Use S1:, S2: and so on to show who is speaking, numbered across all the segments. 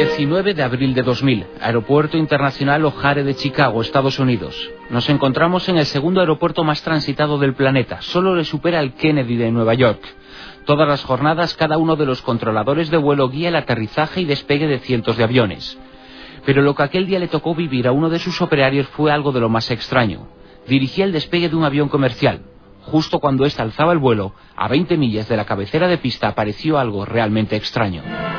S1: 19 de abril de 2000, Aeropuerto Internacional O'Hare de Chicago, Estados Unidos. Nos encontramos en el segundo aeropuerto más transitado del planeta, solo le supera el Kennedy de Nueva York. Todas las jornadas, cada uno de los controladores de vuelo guía el aterrizaje y despegue de cientos de aviones. Pero lo que aquel día le tocó vivir a uno de sus operarios fue algo de lo más extraño. Dirigía el despegue de un avión comercial. Justo cuando éste alzaba el vuelo, a 20 millas de la cabecera de pista apareció algo realmente extraño.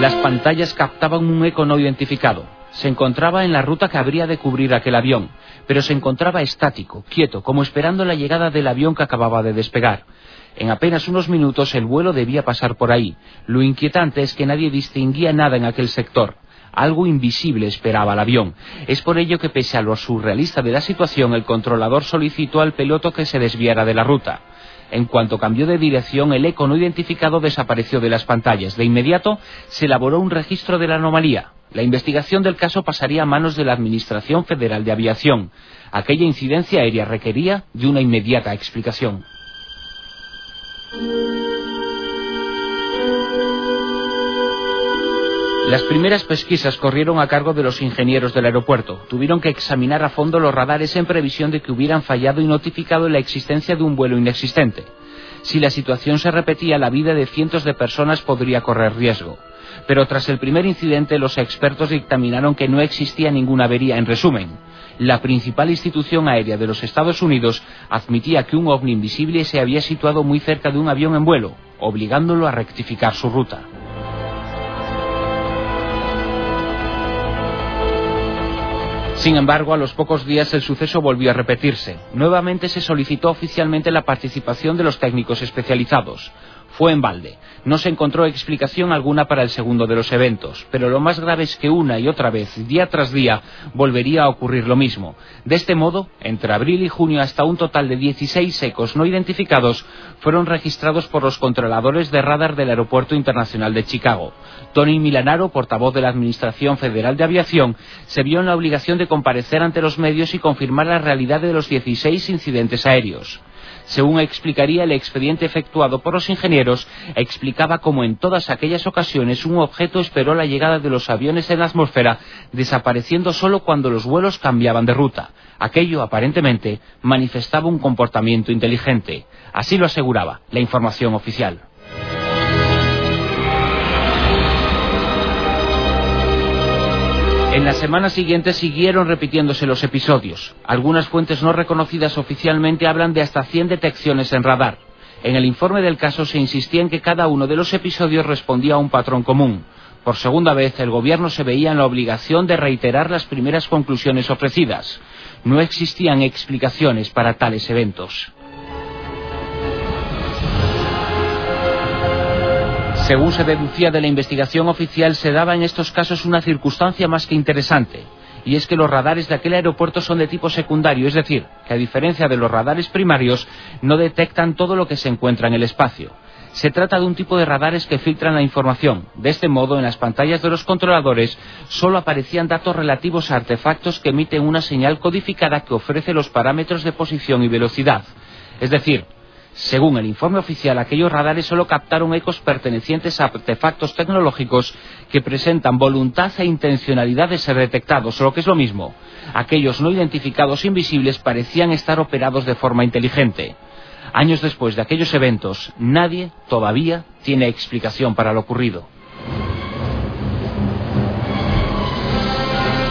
S1: Las pantallas captaban un eco no identificado. Se encontraba en la ruta que habría de cubrir aquel avión, pero se encontraba estático, quieto, como esperando la llegada del avión que acababa de despegar. En apenas unos minutos el vuelo debía pasar por ahí. Lo inquietante es que nadie distinguía nada en aquel sector. Algo invisible esperaba al avión. Es por ello que pese a lo surrealista de la situación, el controlador solicitó al piloto que se desviara de la ruta. En cuanto cambió de dirección, el eco no identificado desapareció de las pantallas. De inmediato se elaboró un registro de la anomalía. La investigación del caso pasaría a manos de la Administración Federal de Aviación. Aquella incidencia aérea requería de una inmediata explicación. Las primeras pesquisas corrieron a cargo de los ingenieros del aeropuerto. Tuvieron que examinar a fondo los radares en previsión de que hubieran fallado y notificado la existencia de un vuelo inexistente. Si la situación se repetía, la vida de cientos de personas podría correr riesgo. Pero tras el primer incidente, los expertos dictaminaron que no existía ninguna avería. En resumen, la principal institución aérea de los Estados Unidos admitía que un ovni invisible se había situado muy cerca de un avión en vuelo, obligándolo a rectificar su ruta. Sin embargo, a los pocos días el suceso volvió a repetirse. Nuevamente se solicitó oficialmente la participación de los técnicos especializados. Fue en balde. No se encontró explicación alguna para el segundo de los eventos, pero lo más grave es que una y otra vez, día tras día, volvería a ocurrir lo mismo. De este modo, entre abril y junio hasta un total de 16 ecos no identificados fueron registrados por los controladores de radar del Aeropuerto Internacional de Chicago. Tony Milanaro, portavoz de la Administración Federal de Aviación, se vio en la obligación de comparecer ante los medios y confirmar la realidad de los 16 incidentes aéreos. Según explicaría el expediente efectuado por los ingenieros, explicaba cómo en todas aquellas ocasiones un objeto esperó la llegada de los aviones en la atmósfera, desapareciendo solo cuando los vuelos cambiaban de ruta. Aquello, aparentemente, manifestaba un comportamiento inteligente. Así lo aseguraba la información oficial. En las semanas siguientes siguieron repitiéndose los episodios. Algunas fuentes no reconocidas oficialmente hablan de hasta 100 detecciones en radar. En el informe del caso se insistía en que cada uno de los episodios respondía a un patrón común. Por segunda vez, el gobierno se veía en la obligación de reiterar las primeras conclusiones ofrecidas. No existían explicaciones para tales eventos. Según se deducía de la investigación oficial, se daba en estos casos una circunstancia más que interesante, y es que los radares de aquel aeropuerto son de tipo secundario, es decir, que a diferencia de los radares primarios, no detectan todo lo que se encuentra en el espacio. Se trata de un tipo de radares que filtran la información. De este modo, en las pantallas de los controladores solo aparecían datos relativos a artefactos que emiten una señal codificada que ofrece los parámetros de posición y velocidad. Es decir, según el informe oficial, aquellos radares solo captaron ecos pertenecientes a artefactos tecnológicos que presentan voluntad e intencionalidad de ser detectados, o lo que es lo mismo, aquellos no identificados invisibles parecían estar operados de forma inteligente. Años después de aquellos eventos, nadie todavía tiene explicación para lo ocurrido.